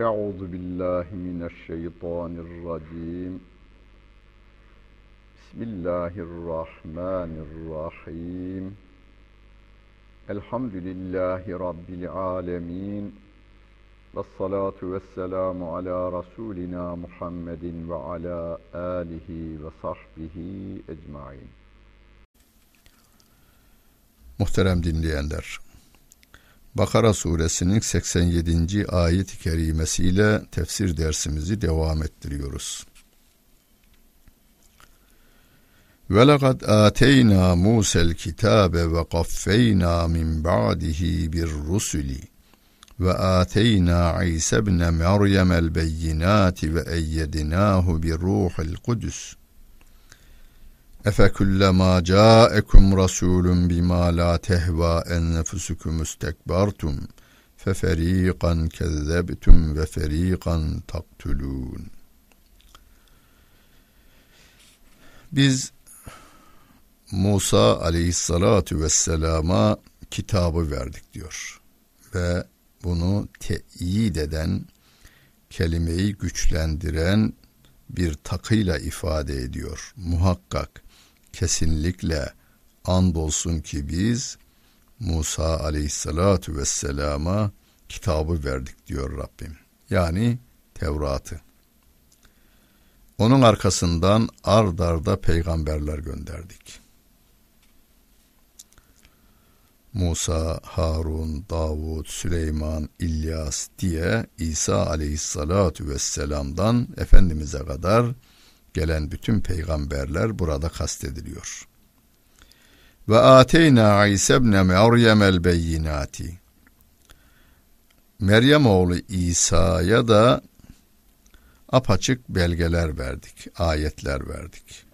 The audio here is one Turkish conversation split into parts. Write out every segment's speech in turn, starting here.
Euzu billahi mineşşeytanirracim. Bismillahirrahmanirrahim. Elhamdülillahi rabbil alamin. Ves salatu vesselamu ala rasulina Muhammedin ve ala alihi ve sahbihi ecmaîn. Muhterem dinleyenler, Bakara suresinin 87. ayet-i kerimesiyle tefsir dersimizi devam ettiriyoruz. Ve lekad ateyna Musa'l kitabe ve qaffeyna min ba'dihi bir rusuli ve ateyna İsa ibn Meryem'el kudüs. Efekullema ca'ekum rasulun bima la tehva enfusukum istekbartum feferiqan kezzebtum ve feriqan taktulun. Biz Musa aleyhissalatu vesselama kitabı verdik diyor. Ve bunu teyit eden, kelimeyi güçlendiren bir takıyla ifade ediyor. Muhakkak kesinlikle andolsun ki biz Musa aleyhissalatu vesselama kitabı verdik diyor Rabbim. Yani Tevrat'ı. Onun arkasından ard arda peygamberler gönderdik. Musa, Harun, Davud, Süleyman, İlyas diye İsa aleyhissalatu vesselam'dan Efendimiz'e kadar gelen bütün peygamberler burada kastediliyor. Ve ateyna İsa ibn Meryem'el beyinati. Meryem oğlu İsa'ya da apaçık belgeler verdik, ayetler verdik.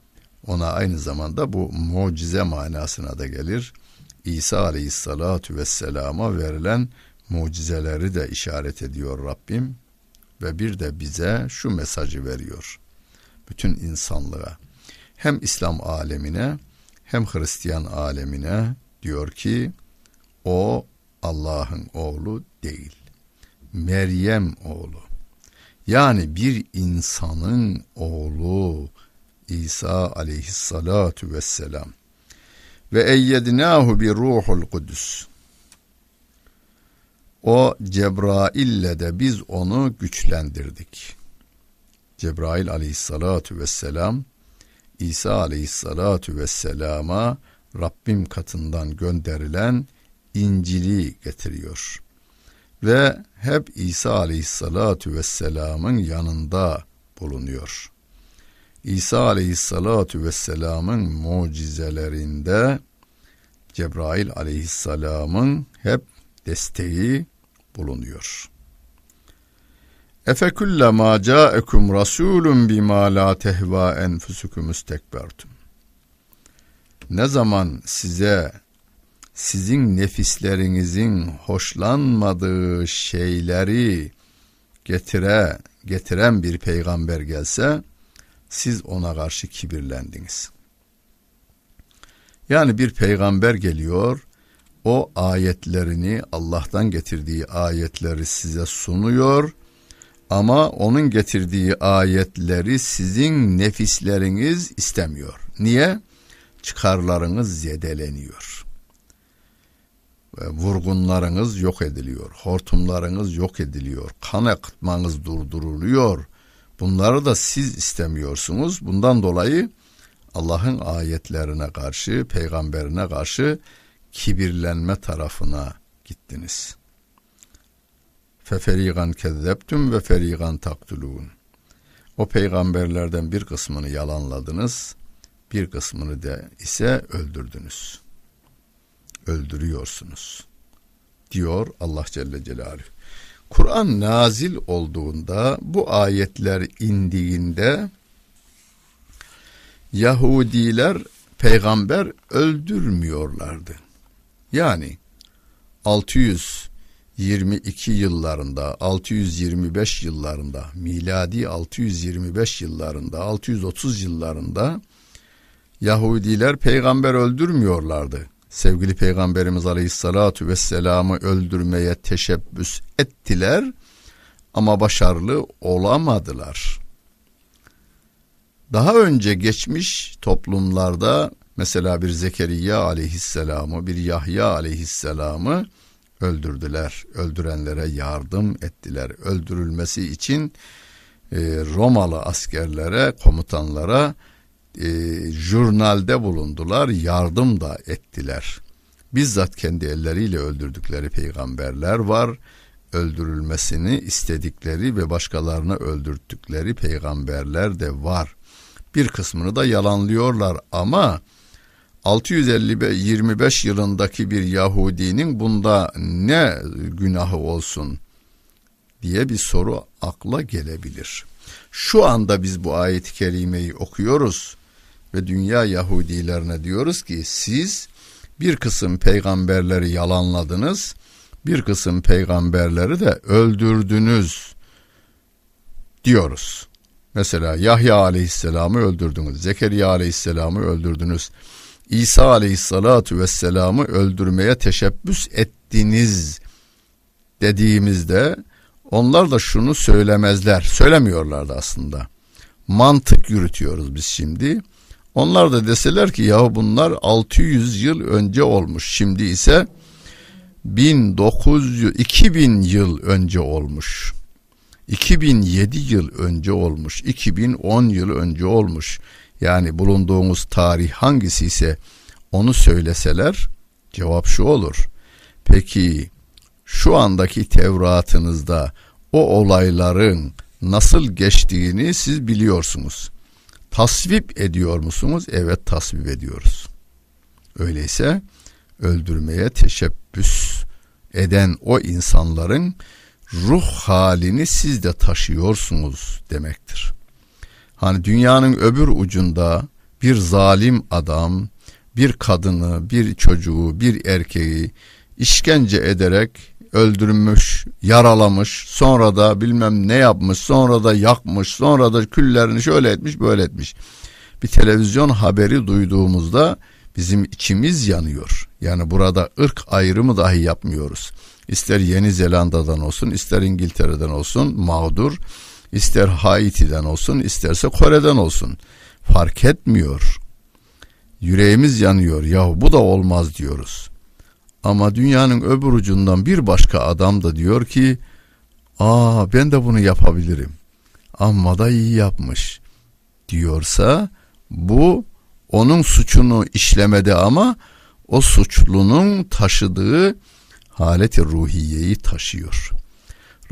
Ona aynı zamanda bu mucize manasına da gelir. İsa aleyhissalatu vesselama verilen mucizeleri de işaret ediyor Rabbim ve bir de bize şu mesajı veriyor bütün insanlığa hem İslam alemine hem Hristiyan alemine diyor ki o Allah'ın oğlu değil. Meryem oğlu. Yani bir insanın oğlu İsa aleyhissalatu vesselam. Ve eyyednahu bir ruhul kudüs. O Cebrail'le de biz onu güçlendirdik. Cebrail aleyhissalatu vesselam İsa aleyhissalatu vesselama Rabbim katından gönderilen İncil'i getiriyor. Ve hep İsa aleyhissalatu vesselamın yanında bulunuyor. İsa aleyhissalatu vesselamın mucizelerinde Cebrail aleyhisselamın hep desteği bulunuyor. Efekullema ca'ekum rasulun bima la tehva enfusukum istekbertum. Ne zaman size sizin nefislerinizin hoşlanmadığı şeyleri getire getiren bir peygamber gelse siz ona karşı kibirlendiniz. Yani bir peygamber geliyor, o ayetlerini Allah'tan getirdiği ayetleri size sunuyor ama onun getirdiği ayetleri sizin nefisleriniz istemiyor. Niye? Çıkarlarınız zedeleniyor. Vurgunlarınız yok ediliyor. Hortumlarınız yok ediliyor. Kan akıtmanız durduruluyor. Bunları da siz istemiyorsunuz. Bundan dolayı Allah'ın ayetlerine karşı, peygamberine karşı kibirlenme tarafına gittiniz.'' Feferigan kezzeptüm ve ferigan taktulun. O peygamberlerden bir kısmını yalanladınız, bir kısmını da ise öldürdünüz. Öldürüyorsunuz. Diyor Allah Celle Celaluhu. Kur'an nazil olduğunda bu ayetler indiğinde Yahudiler peygamber öldürmüyorlardı. Yani 600 22 yıllarında, 625 yıllarında, miladi 625 yıllarında, 630 yıllarında Yahudiler peygamber öldürmüyorlardı. Sevgili Peygamberimiz Aleyhisselatü Vesselam'ı öldürmeye teşebbüs ettiler ama başarılı olamadılar. Daha önce geçmiş toplumlarda mesela bir Zekeriya aleyhisselamı, bir Yahya aleyhisselamı öldürdüler. Öldürenlere yardım ettiler. Öldürülmesi için e, Romalı askerlere, komutanlara e, jurnalde bulundular, yardım da ettiler. Bizzat kendi elleriyle öldürdükleri peygamberler var. Öldürülmesini istedikleri ve başkalarını öldürttükleri peygamberler de var. Bir kısmını da yalanlıyorlar ama 625 yılındaki bir Yahudinin bunda ne günahı olsun diye bir soru akla gelebilir. Şu anda biz bu ayet-i kerimeyi okuyoruz ve dünya Yahudilerine diyoruz ki siz bir kısım peygamberleri yalanladınız, bir kısım peygamberleri de öldürdünüz diyoruz. Mesela Yahya aleyhisselamı öldürdünüz, Zekeriya aleyhisselamı öldürdünüz, İsa aleyhissalatu vesselamı öldürmeye teşebbüs ettiniz dediğimizde onlar da şunu söylemezler. Söylemiyorlardı aslında. Mantık yürütüyoruz biz şimdi. Onlar da deseler ki ya bunlar 600 yıl önce olmuş. Şimdi ise 1900 2000 yıl önce olmuş. 2007 yıl önce olmuş. 2010 yıl önce olmuş. Yani bulunduğumuz tarih hangisi ise onu söyleseler cevap şu olur. Peki şu andaki Tevratınızda o olayların nasıl geçtiğini siz biliyorsunuz. Tasvip ediyor musunuz? Evet tasvip ediyoruz. Öyleyse öldürmeye teşebbüs eden o insanların ruh halini siz de taşıyorsunuz demektir. Hani dünyanın öbür ucunda bir zalim adam bir kadını, bir çocuğu, bir erkeği işkence ederek öldürmüş, yaralamış, sonra da bilmem ne yapmış, sonra da yakmış, sonra da küllerini şöyle etmiş, böyle etmiş. Bir televizyon haberi duyduğumuzda bizim içimiz yanıyor. Yani burada ırk ayrımı dahi yapmıyoruz. İster Yeni Zelanda'dan olsun, ister İngiltere'den olsun mağdur, ister Haiti'den olsun, isterse Kore'den olsun. Fark etmiyor. Yüreğimiz yanıyor. Ya bu da olmaz diyoruz. Ama dünyanın öbür ucundan bir başka adam da diyor ki aa ben de bunu yapabilirim. Amma da iyi yapmış diyorsa bu onun suçunu işlemedi ama o suçlunun taşıdığı haleti ruhiyeyi taşıyor.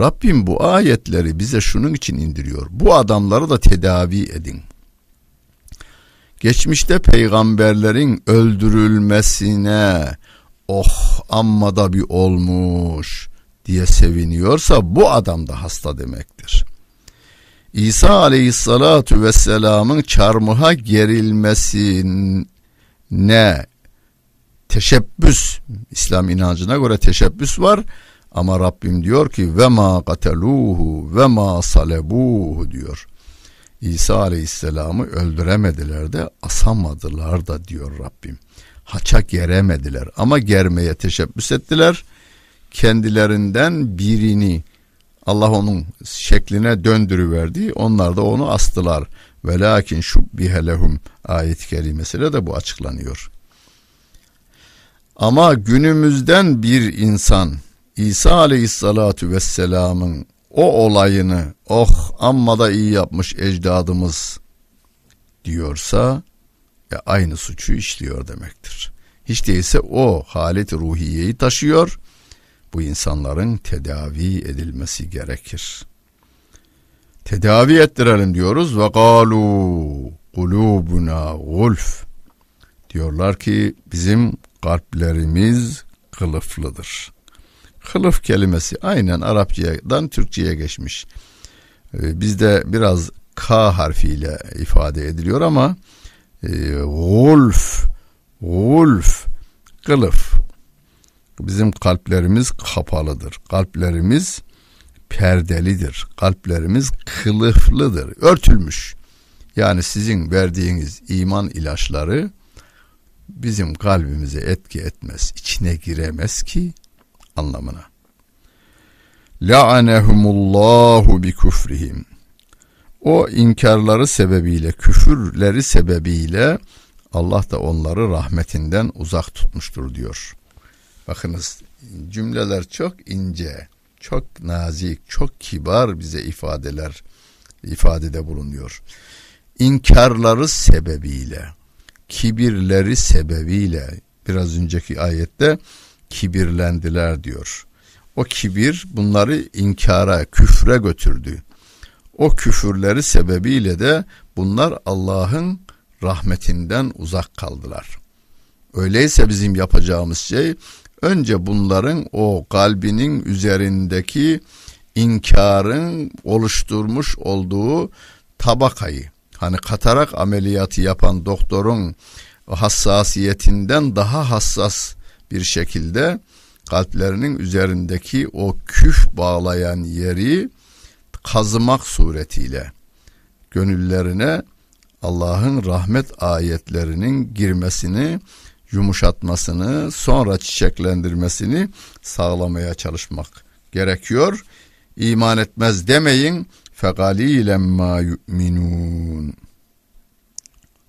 Rabbim bu ayetleri bize şunun için indiriyor. Bu adamları da tedavi edin. Geçmişte peygamberlerin öldürülmesine oh amma da bir olmuş diye seviniyorsa bu adam da hasta demektir. İsa aleyhissalatu vesselamın çarmıha gerilmesine teşebbüs İslam inancına göre teşebbüs var ama Rabbim diyor ki ve ma kateluhu ve ma salebuhu diyor. İsa aleyhisselamı öldüremediler de asamadılar da diyor Rabbim. Haça geremediler ama germeye teşebbüs ettiler. Kendilerinden birini Allah onun şekline döndürüverdi. Onlar da onu astılar. Ve lakin şu bihelehum ayet kelimesiyle de bu açıklanıyor. Ama günümüzden bir insan İsa aleyhissalatu vesselamın o olayını oh amma da iyi yapmış ecdadımız diyorsa ya aynı suçu işliyor demektir. Hiç değilse o haleti ruhiyeyi taşıyor. Bu insanların tedavi edilmesi gerekir. Tedavi ettirelim diyoruz ve galu kulubuna gulf diyorlar ki bizim kalplerimiz kılıflıdır. Kılıf kelimesi aynen Arapçadan Türkçe'ye geçmiş. Ee, bizde biraz K harfiyle ifade ediliyor ama e, gulf, gulf, kılıf. Bizim kalplerimiz kapalıdır. Kalplerimiz perdelidir. Kalplerimiz kılıflıdır, örtülmüş. Yani sizin verdiğiniz iman ilaçları bizim kalbimize etki etmez, içine giremez ki anlamına. la'anehumullahu bi kufrihim. O inkarları sebebiyle, küfürleri sebebiyle Allah da onları rahmetinden uzak tutmuştur diyor. Bakınız cümleler çok ince, çok nazik, çok kibar bize ifadeler ifadede bulunuyor. İnkarları sebebiyle, kibirleri sebebiyle biraz önceki ayette kibirlendiler diyor. O kibir bunları inkara, küfre götürdü. O küfürleri sebebiyle de bunlar Allah'ın rahmetinden uzak kaldılar. Öyleyse bizim yapacağımız şey önce bunların o kalbinin üzerindeki inkarın oluşturmuş olduğu tabakayı hani katarak ameliyatı yapan doktorun hassasiyetinden daha hassas bir şekilde kalplerinin üzerindeki o küf bağlayan yeri kazımak suretiyle gönüllerine Allah'ın rahmet ayetlerinin girmesini, yumuşatmasını, sonra çiçeklendirmesini sağlamaya çalışmak gerekiyor. İman etmez demeyin. Fekalilen ma yu'minun.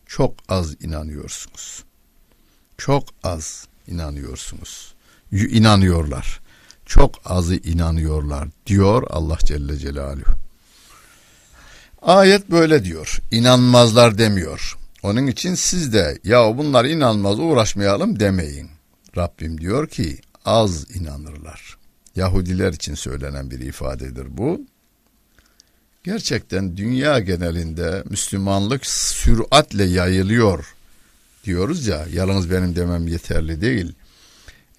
Çok az inanıyorsunuz. Çok az inanıyorsunuz. İnanıyorlar. Çok azı inanıyorlar diyor Allah Celle Celaluhu. Ayet böyle diyor. İnanmazlar demiyor. Onun için siz de ya bunlar inanmaz uğraşmayalım demeyin. Rabbim diyor ki az inanırlar. Yahudiler için söylenen bir ifadedir bu. Gerçekten dünya genelinde Müslümanlık süratle yayılıyor diyoruz ya. Yalnız benim demem yeterli değil.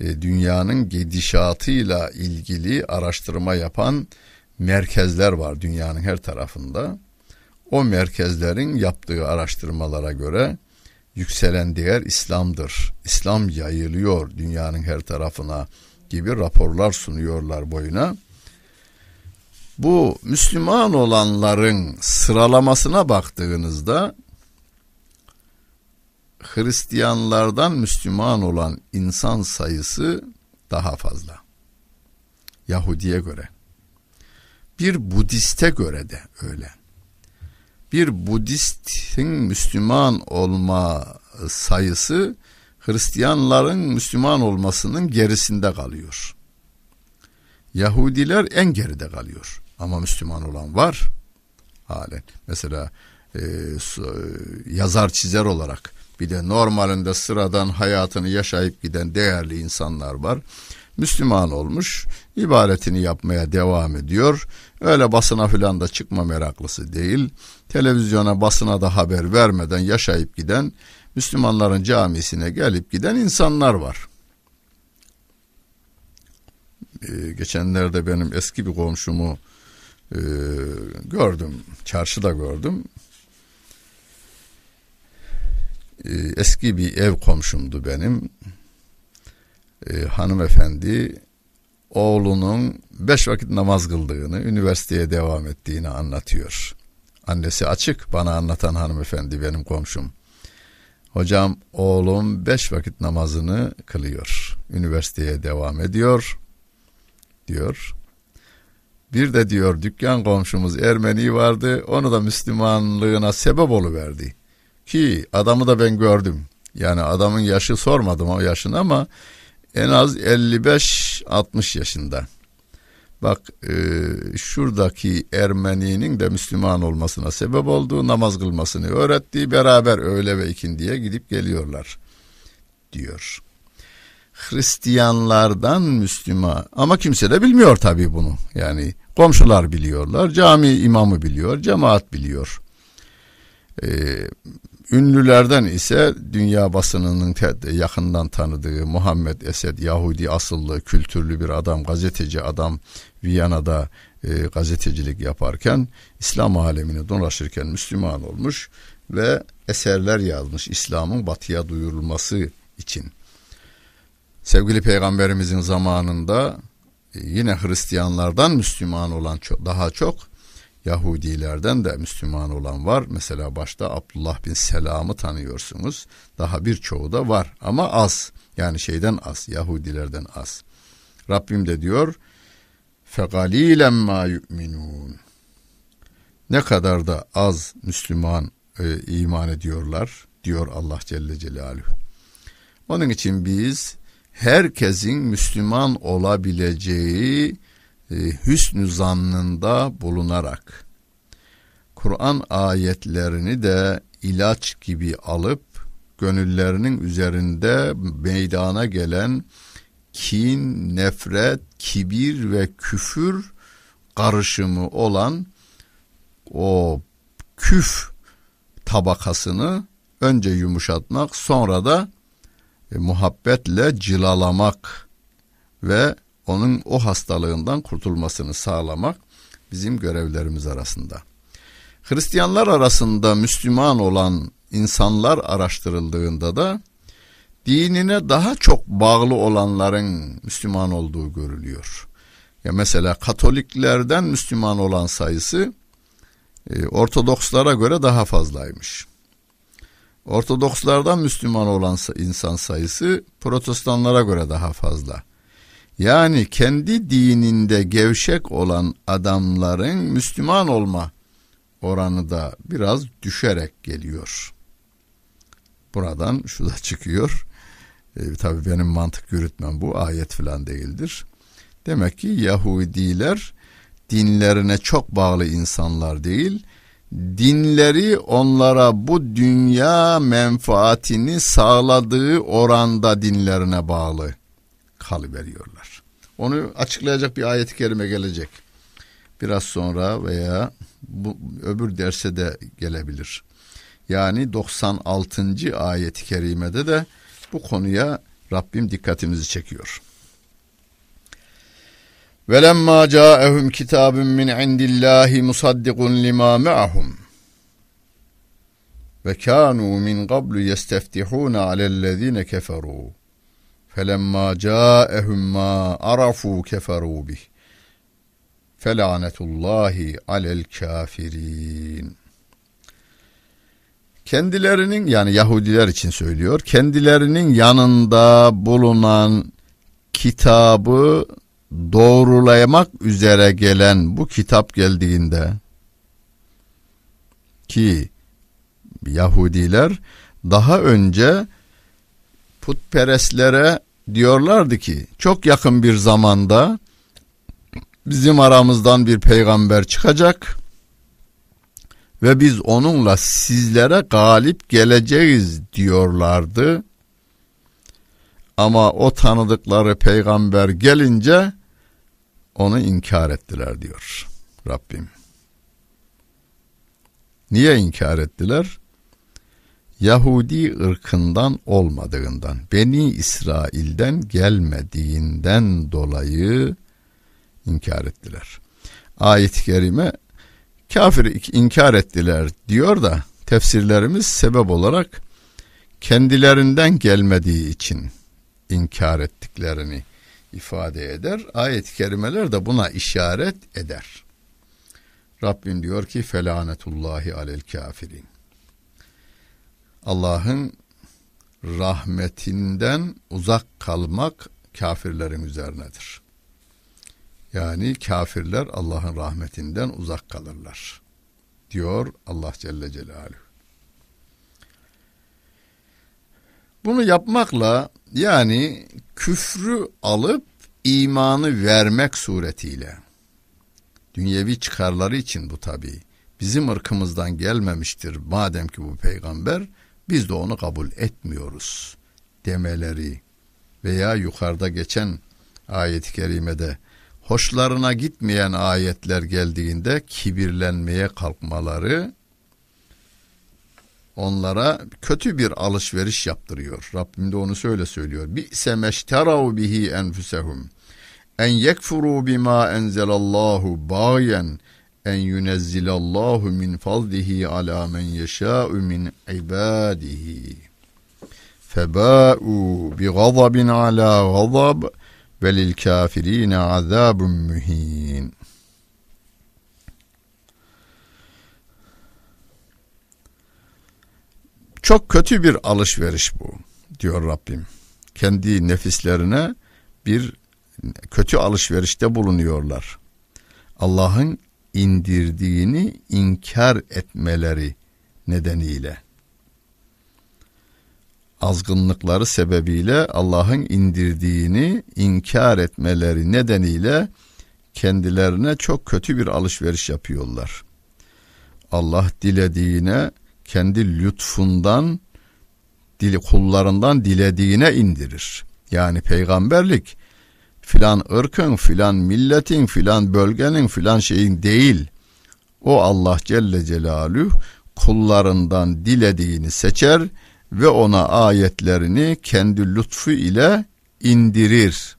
E, dünyanın gidişatıyla ilgili araştırma yapan merkezler var dünyanın her tarafında. O merkezlerin yaptığı araştırmalara göre yükselen değer İslam'dır. İslam yayılıyor dünyanın her tarafına gibi raporlar sunuyorlar boyuna. Bu Müslüman olanların sıralamasına baktığınızda Hristiyanlardan Müslüman olan insan sayısı daha fazla. Yahudi'ye göre. Bir Budist'e göre de öyle. Bir Budist'in Müslüman olma sayısı Hristiyanların Müslüman olmasının gerisinde kalıyor. Yahudiler en geride kalıyor. Ama Müslüman olan var. Halen. Mesela e, yazar çizer olarak bir de normalinde sıradan hayatını yaşayıp giden değerli insanlar var. Müslüman olmuş, ibadetini yapmaya devam ediyor. Öyle basına filan da çıkma meraklısı değil. Televizyona, basına da haber vermeden yaşayıp giden, Müslümanların camisine gelip giden insanlar var. Ee, geçenlerde benim eski bir komşumu e, gördüm, çarşıda gördüm. Ee, eski bir ev komşumdu benim. Ee, hanımefendi oğlunun beş vakit namaz kıldığını, üniversiteye devam ettiğini anlatıyor. Annesi açık bana anlatan hanımefendi benim komşum. Hocam oğlum beş vakit namazını kılıyor. Üniversiteye devam ediyor diyor. Bir de diyor dükkan komşumuz Ermeni vardı. Onu da Müslümanlığına sebep oluverdi. Ki adamı da ben gördüm. Yani adamın yaşı sormadım o yaşını ama en az 55-60 yaşında. Bak e, şuradaki Ermeninin de Müslüman olmasına sebep olduğu namaz kılmasını öğrettiği beraber öğle ve ikindiye gidip geliyorlar diyor. Hristiyanlardan Müslüman ama kimse de bilmiyor tabii bunu. Yani komşular biliyorlar, cami imamı biliyor, cemaat biliyor. Ee, Ünlülerden ise dünya basınının yakından tanıdığı Muhammed Esed Yahudi asıllı kültürlü bir adam, gazeteci adam Viyana'da e, gazetecilik yaparken İslam alemini dolaşırken Müslüman olmuş ve eserler yazmış İslam'ın batıya duyurulması için. Sevgili peygamberimizin zamanında e, yine Hristiyanlardan Müslüman olan çok, daha çok Yahudilerden de Müslüman olan var. Mesela başta Abdullah bin Selam'ı tanıyorsunuz. Daha birçoğu da var ama az. Yani şeyden az, Yahudilerden az. Rabbim de diyor fegalilen ma yu'minun. Ne kadar da az Müslüman e, iman ediyorlar diyor Allah Celle Celaluhu. Onun için biz herkesin Müslüman olabileceği hüsnü zannında bulunarak Kur'an ayetlerini de ilaç gibi alıp gönüllerinin üzerinde meydana gelen kin, nefret, kibir ve küfür karışımı olan o küf tabakasını önce yumuşatmak sonra da e, muhabbetle cilalamak ve onun o hastalığından kurtulmasını sağlamak bizim görevlerimiz arasında. Hristiyanlar arasında Müslüman olan insanlar araştırıldığında da dinine daha çok bağlı olanların Müslüman olduğu görülüyor. Ya mesela Katoliklerden Müslüman olan sayısı e, Ortodokslara göre daha fazlaymış. Ortodokslardan Müslüman olan insan sayısı Protestanlara göre daha fazla. Yani kendi dininde gevşek olan adamların Müslüman olma oranı da biraz düşerek geliyor. Buradan şu da çıkıyor. E, tabii benim mantık yürütmem bu ayet falan değildir. Demek ki Yahudiler dinlerine çok bağlı insanlar değil, dinleri onlara bu dünya menfaatini sağladığı oranda dinlerine bağlı kalıveriyorlar. Onu açıklayacak bir ayet-i kerime gelecek. Biraz sonra veya bu öbür derse de gelebilir. Yani 96. ayet-i kerimede de bu konuya Rabbim dikkatimizi çekiyor. Velemma ca'ehum kitabun min indillahi musaddiqun lima ma'ahum ve kanu min qablu yesteftihun alellezine keferu. فَلَمَّا جَاءَهُمْ مَا عَرَفُوا كَفَرُوا بِهِ Felanetullahi alel kafirin. Kendilerinin yani Yahudiler için söylüyor. Kendilerinin yanında bulunan kitabı doğrulamak üzere gelen bu kitap geldiğinde ki Yahudiler daha önce putperestlere diyorlardı ki çok yakın bir zamanda bizim aramızdan bir peygamber çıkacak ve biz onunla sizlere galip geleceğiz diyorlardı. Ama o tanıdıkları peygamber gelince onu inkar ettiler diyor Rabbim. Niye inkar ettiler? Yahudi ırkından olmadığından, Beni İsrail'den gelmediğinden dolayı inkar ettiler. Ayet-i kerime kafir inkar ettiler diyor da tefsirlerimiz sebep olarak kendilerinden gelmediği için inkar ettiklerini ifade eder. Ayet-i kerimeler de buna işaret eder. Rabbim diyor ki felanetullahi alel kafirin. Allah'ın rahmetinden uzak kalmak kafirlerin üzerinedir. Yani kafirler Allah'ın rahmetinden uzak kalırlar. Diyor Allah Celle Celaluhu. Bunu yapmakla yani küfrü alıp imanı vermek suretiyle dünyevi çıkarları için bu tabi bizim ırkımızdan gelmemiştir madem ki bu peygamber biz de onu kabul etmiyoruz demeleri veya yukarıda geçen ayet-i kerimede hoşlarına gitmeyen ayetler geldiğinde kibirlenmeye kalkmaları onlara kötü bir alışveriş yaptırıyor. Rabbim de onu söyle söylüyor. Bi semeşterav bihi enfusehum en yekfuru bima enzelallahu bayen en yunezzilallahu min fazlihi ala men yeşâ'u min ibadihi. Febâ'u bi gazabin ala gazab ve lil kafirine azabun mühin. Çok kötü bir alışveriş bu diyor Rabbim. Kendi nefislerine bir kötü alışverişte bulunuyorlar. Allah'ın indirdiğini inkar etmeleri nedeniyle azgınlıkları sebebiyle Allah'ın indirdiğini inkar etmeleri nedeniyle kendilerine çok kötü bir alışveriş yapıyorlar. Allah dilediğine kendi lütfundan dili kullarından dilediğine indirir. Yani peygamberlik filan ırkın, filan milletin, filan bölgenin, filan şeyin değil. O Allah Celle Celaluhu kullarından dilediğini seçer ve ona ayetlerini kendi lütfu ile indirir.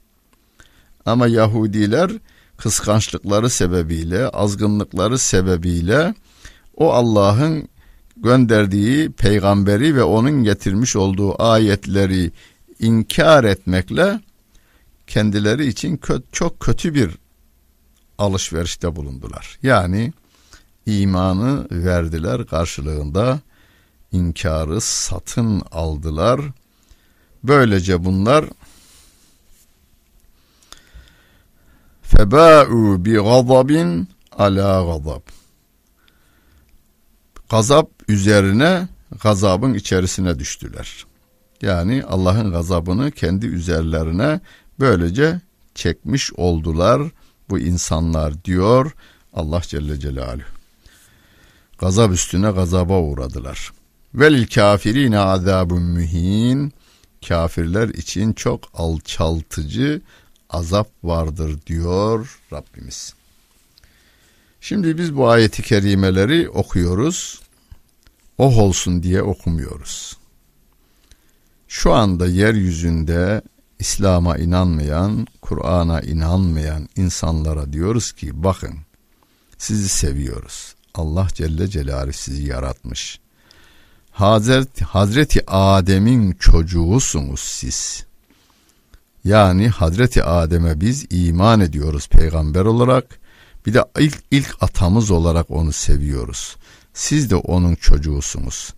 Ama Yahudiler kıskançlıkları sebebiyle, azgınlıkları sebebiyle o Allah'ın gönderdiği peygamberi ve onun getirmiş olduğu ayetleri inkar etmekle kendileri için çok kötü bir alışverişte bulundular. Yani imanı verdiler karşılığında inkarı satın aldılar. Böylece bunlar febâ'û bi gazabin ala gazab. Gazap üzerine gazabın içerisine düştüler. Yani Allah'ın gazabını kendi üzerlerine böylece çekmiş oldular bu insanlar diyor Allah Celle Celaluhu. Gazap üstüne gazaba uğradılar. Velil kafirine azabun mühin. Kafirler için çok alçaltıcı azap vardır diyor Rabbimiz. Şimdi biz bu ayeti kerimeleri okuyoruz. Oh olsun diye okumuyoruz. Şu anda yeryüzünde İslam'a inanmayan, Kur'an'a inanmayan insanlara diyoruz ki bakın sizi seviyoruz. Allah Celle Celaluhu sizi yaratmış. Hazreti, Hazreti Adem'in çocuğusunuz siz. Yani Hazreti Adem'e biz iman ediyoruz peygamber olarak. Bir de ilk, ilk atamız olarak onu seviyoruz. Siz de onun çocuğusunuz.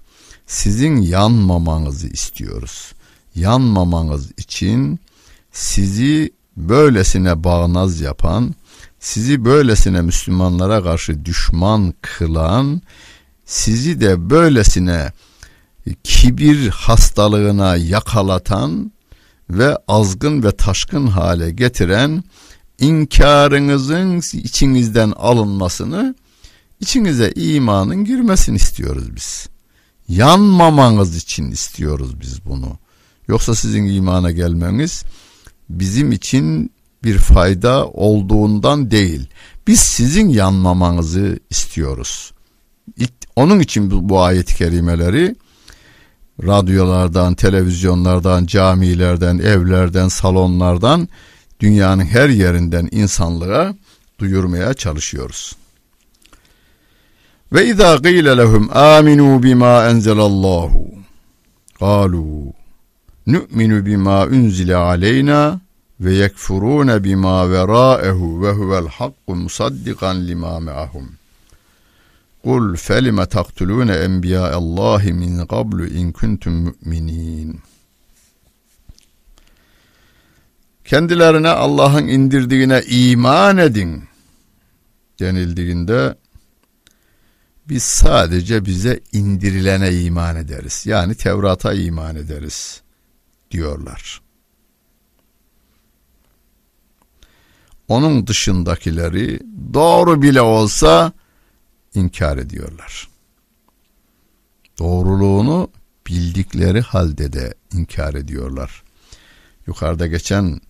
Sizin yanmamanızı istiyoruz. Yanmamanız için sizi böylesine bağnaz yapan, sizi böylesine Müslümanlara karşı düşman kılan, sizi de böylesine kibir hastalığına yakalatan ve azgın ve taşkın hale getiren inkarınızın içinizden alınmasını, içinize imanın girmesini istiyoruz biz. Yanmamanız için istiyoruz biz bunu. Yoksa sizin imana gelmeniz bizim için bir fayda olduğundan değil. Biz sizin yanmamanızı istiyoruz. Onun için bu, bu ayet-i kerimeleri radyolardan, televizyonlardan, camilerden, evlerden, salonlardan dünyanın her yerinden insanlığa duyurmaya çalışıyoruz. Ve izâ gîle lehum âminû bimâ enzelallahu kâlû nu'minu bimâ unzile aleyna ve yekfurûne bimâ verâehu ve huvel hakku musaddikan limâ me'ahum. Kul felime taktulune enbiya Allah min qablu in kuntum mu'minin. Kendilerine Allah'ın indirdiğine iman edin denildiğinde biz sadece bize indirilene iman ederiz. Yani Tevrat'a iman ederiz diyorlar. Onun dışındakileri doğru bile olsa inkar ediyorlar. Doğruluğunu bildikleri halde de inkar ediyorlar. Yukarıda geçen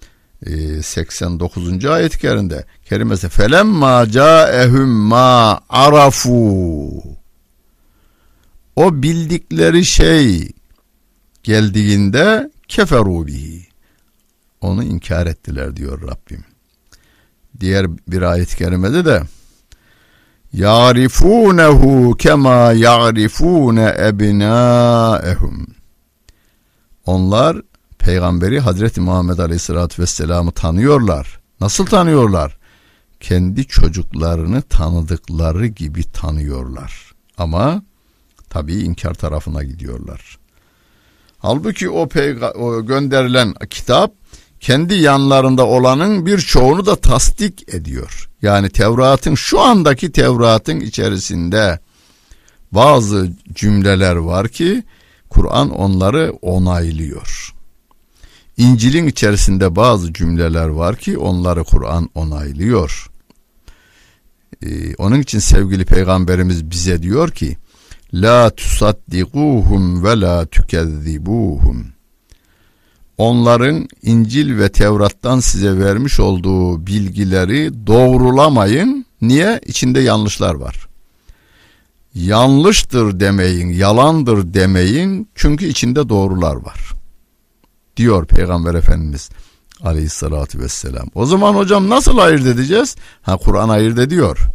89. E, ayet kerinde kerimesi felemma caehum ma arafu o bildikleri şey geldiğinde keferu bihi onu inkar ettiler diyor Rabbim. Diğer bir ayet-i kerimede de yarifunehu kema yarifune ebnaehum. Onlar peygamberi Hazreti Muhammed Aleyhisselatü Vesselam'ı tanıyorlar. Nasıl tanıyorlar? Kendi çocuklarını tanıdıkları gibi tanıyorlar. Ama tabii inkar tarafına gidiyorlar. Halbuki o, o gönderilen kitap kendi yanlarında olanın birçoğunu da tasdik ediyor. Yani Tevrat'ın şu andaki Tevrat'ın içerisinde bazı cümleler var ki Kur'an onları onaylıyor. İncil'in içerisinde bazı cümleler var ki onları Kur'an onaylıyor. Ee, onun için sevgili peygamberimiz bize diyor ki La tusaddikuhum ve la tükezzibuhum Onların İncil ve Tevrat'tan size vermiş olduğu bilgileri doğrulamayın. Niye? İçinde yanlışlar var. Yanlıştır demeyin, yalandır demeyin çünkü içinde doğrular var. Diyor Peygamber Efendimiz aleyhissalatü vesselam. O zaman hocam nasıl ayırt edeceğiz? Ha Kur'an ayırt ediyor.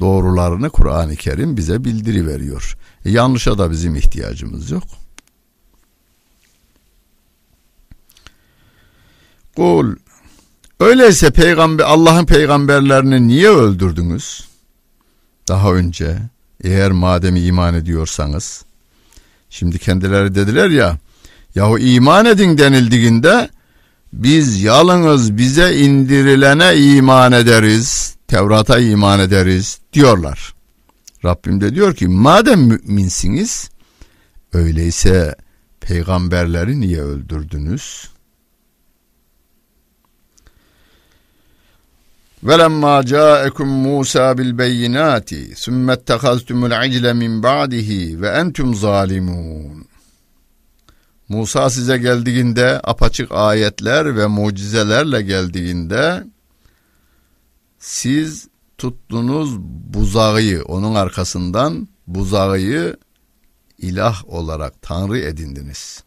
Doğrularını Kur'an-ı Kerim bize bildiri veriyor. E, yanlışa da bizim ihtiyacımız yok. Kul öyleyse peygamber Allah'ın peygamberlerini niye öldürdünüz? Daha önce eğer madem iman ediyorsanız şimdi kendileri dediler ya yahu iman edin denildiğinde biz yalnız bize indirilene iman ederiz, Tevrat'a iman ederiz diyorlar. Rabbim de diyor ki madem müminsiniz öyleyse peygamberleri niye öldürdünüz? وَلَمَّا جَاءَكُمْ مُوسَى بِالْبَيِّنَاتِ ثُمَّ اتَّخَذْتُمُ الْعِجْلَ مِنْ بَعْدِهِ وَاَنْتُمْ ظَالِمُونَ Musa size geldiğinde apaçık ayetler ve mucizelerle geldiğinde siz tuttunuz buzağı onun arkasından buzağı ilah olarak tanrı edindiniz.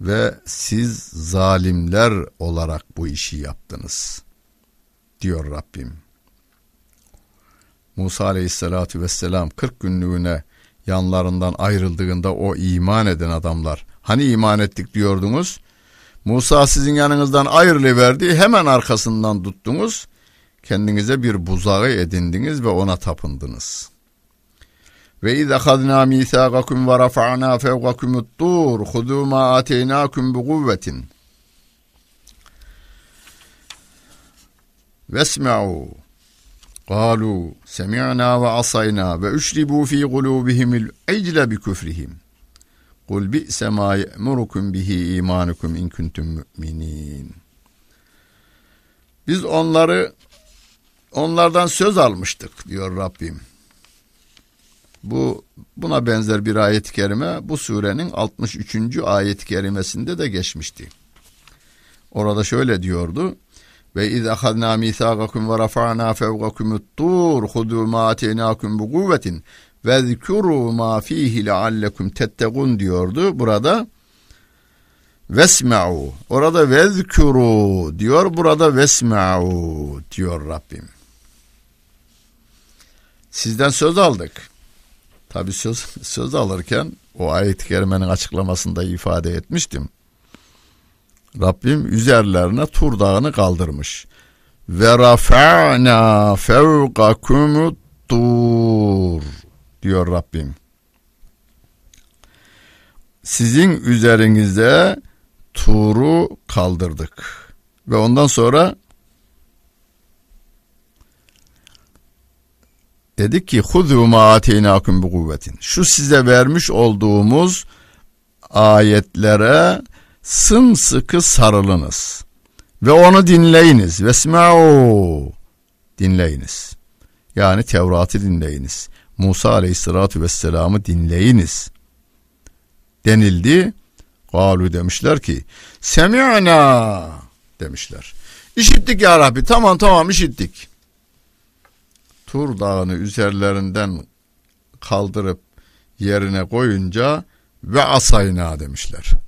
Ve siz zalimler olarak bu işi yaptınız diyor Rabbim. Musa aleyhissalatü vesselam 40 günlüğüne yanlarından ayrıldığında o iman eden adamlar hani iman ettik diyordunuz Musa sizin yanınızdan ayrılıverdi hemen arkasından tuttunuz kendinize bir buzağı edindiniz ve ona tapındınız. Ve iz ahadna misaqakum ve rafa'na fevqakum tur hudu ma bi kuvvetin. Vesma'u قالوا سمعنا وعصينا وأشربوا في قلوبهم العجل بكفرهم قل بئس ما يأمركم به إيمانكم إن كنتم مؤمنين Biz onları onlardan söz almıştık diyor Rabbim. Bu buna benzer bir ayet-i kerime bu surenin 63. ayet-i kerimesinde de geçmişti. Orada şöyle diyordu. Ve iz ahadna misagakum ve rafa'na fevqakum tur hudu ma ateynakum bu kuvvetin ve zikuru ma fihi leallekum tettegun diyordu. Burada vesma'u. Orada vezkuru diyor. Burada vesma'u diyor Rabbim. Sizden söz aldık. Tabi söz, söz alırken o ayet-i kerimenin açıklamasında ifade etmiştim. Rabbim üzerlerine Tur dağını kaldırmış. Ve rafa'na fevkakumut tur diyor Rabbim. Sizin üzerinize Tur'u kaldırdık. Ve ondan sonra dedik ki huzu ma ateynakum bi kuvvetin. Şu size vermiş olduğumuz ayetlere sımsıkı sarılınız ve onu dinleyiniz. Vesma'u dinleyiniz. Yani Tevrat'ı dinleyiniz. Musa aleyhissalatü vesselam'ı dinleyiniz. Denildi. Galu demişler ki Semi'na demişler. İşittik ya Rabbi tamam tamam işittik. Tur dağını üzerlerinden kaldırıp yerine koyunca ve asayna demişler.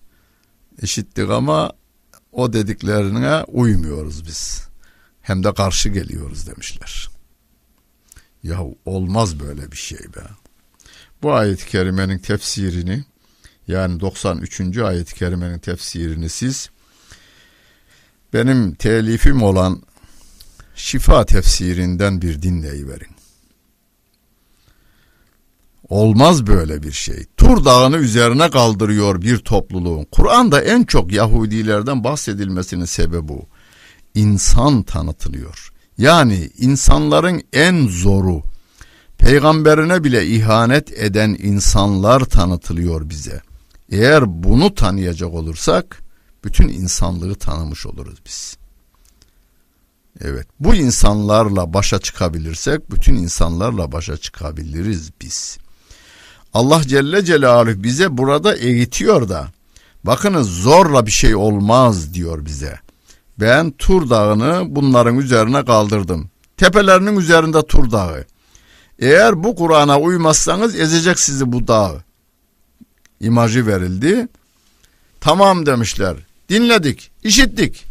İşittik ama o dediklerine uymuyoruz biz. Hem de karşı geliyoruz demişler. Ya olmaz böyle bir şey be. Bu ayet-i kerimenin tefsirini yani 93. ayet-i kerimenin tefsirini siz benim telifim olan şifa tefsirinden bir dinleyiverin. Olmaz böyle bir şey. Tur dağını üzerine kaldırıyor bir topluluğun. Kur'an'da en çok Yahudilerden bahsedilmesinin sebebi bu. insan tanıtılıyor. Yani insanların en zoru, peygamberine bile ihanet eden insanlar tanıtılıyor bize. Eğer bunu tanıyacak olursak bütün insanlığı tanımış oluruz biz. Evet bu insanlarla başa çıkabilirsek bütün insanlarla başa çıkabiliriz biz. Allah Celle Celaluhu bize burada eğitiyor da bakınız zorla bir şey olmaz diyor bize. Ben Tur Dağı'nı bunların üzerine kaldırdım. Tepelerinin üzerinde Tur Dağı. Eğer bu Kur'an'a uymazsanız ezecek sizi bu dağ. İmajı verildi. Tamam demişler. Dinledik, işittik.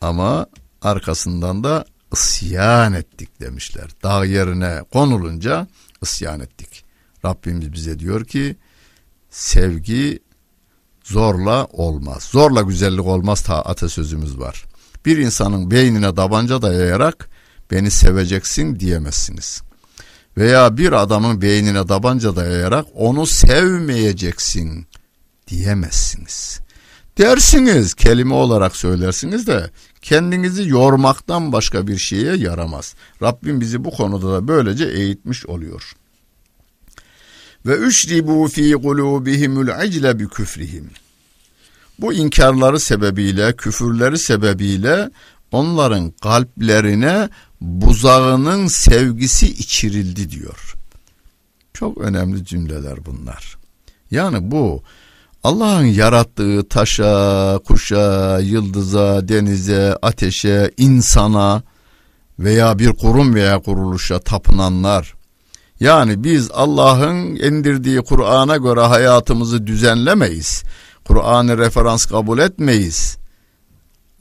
Ama arkasından da isyan ettik demişler. Dağ yerine konulunca isyan ettik. Rabbimiz bize diyor ki sevgi zorla olmaz. Zorla güzellik olmaz ta atasözümüz var. Bir insanın beynine tabanca dayayarak beni seveceksin diyemezsiniz. Veya bir adamın beynine tabanca dayayarak onu sevmeyeceksin diyemezsiniz. Dersiniz kelime olarak söylersiniz de kendinizi yormaktan başka bir şeye yaramaz. Rabbim bizi bu konuda da böylece eğitmiş oluyor. Ve üşribu fi kulubihimul icle bi küfrihim. Bu inkarları sebebiyle, küfürleri sebebiyle onların kalplerine buzağının sevgisi içirildi diyor. Çok önemli cümleler bunlar. Yani bu Allah'ın yarattığı taşa, kuşa, yıldıza, denize, ateşe, insana veya bir kurum veya kuruluşa tapınanlar yani biz Allah'ın indirdiği Kur'an'a göre hayatımızı düzenlemeyiz. Kur'an'ı referans kabul etmeyiz.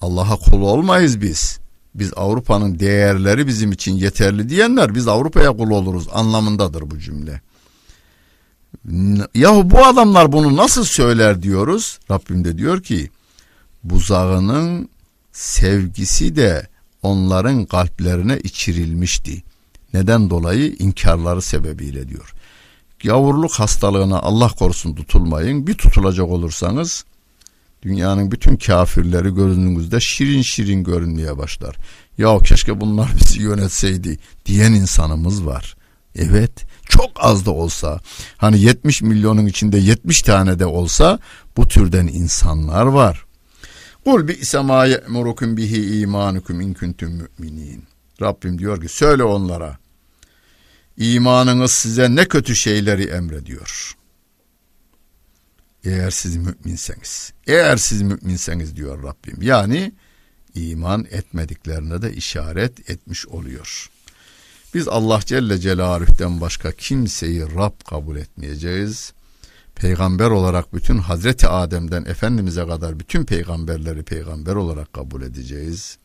Allah'a kul olmayız biz. Biz Avrupa'nın değerleri bizim için yeterli diyenler biz Avrupa'ya kul oluruz anlamındadır bu cümle. Yahu bu adamlar bunu nasıl söyler diyoruz. Rabbim de diyor ki buzağının sevgisi de onların kalplerine içirilmişti. Neden dolayı? inkarları sebebiyle diyor. Yavurluk hastalığına Allah korusun tutulmayın. Bir tutulacak olursanız dünyanın bütün kafirleri gözünüzde şirin şirin görünmeye başlar. Ya keşke bunlar bizi yönetseydi diyen insanımız var. Evet çok az da olsa hani 70 milyonun içinde 70 tane de olsa bu türden insanlar var. Kul bi isema ye'murukum bihi imanukum in kuntum mu'minin. Rabbim diyor ki söyle onlara imanınız size ne kötü şeyleri emrediyor. Eğer siz müminseniz. Eğer siz müminseniz diyor Rabbim. Yani iman etmediklerine de işaret etmiş oluyor. Biz Allah Celle Celaluh'ten başka kimseyi Rab kabul etmeyeceğiz. Peygamber olarak bütün Hazreti Adem'den Efendimiz'e kadar bütün peygamberleri peygamber olarak kabul edeceğiz.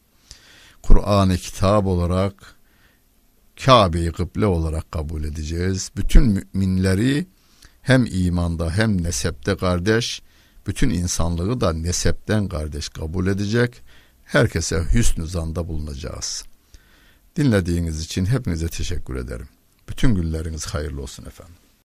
Kur'an-ı Kitap olarak Kabe'yi kıble olarak kabul edeceğiz. Bütün müminleri hem imanda hem nesepte kardeş, bütün insanlığı da nesepten kardeş kabul edecek. Herkese hüsnü zanda bulunacağız. Dinlediğiniz için hepinize teşekkür ederim. Bütün günleriniz hayırlı olsun efendim.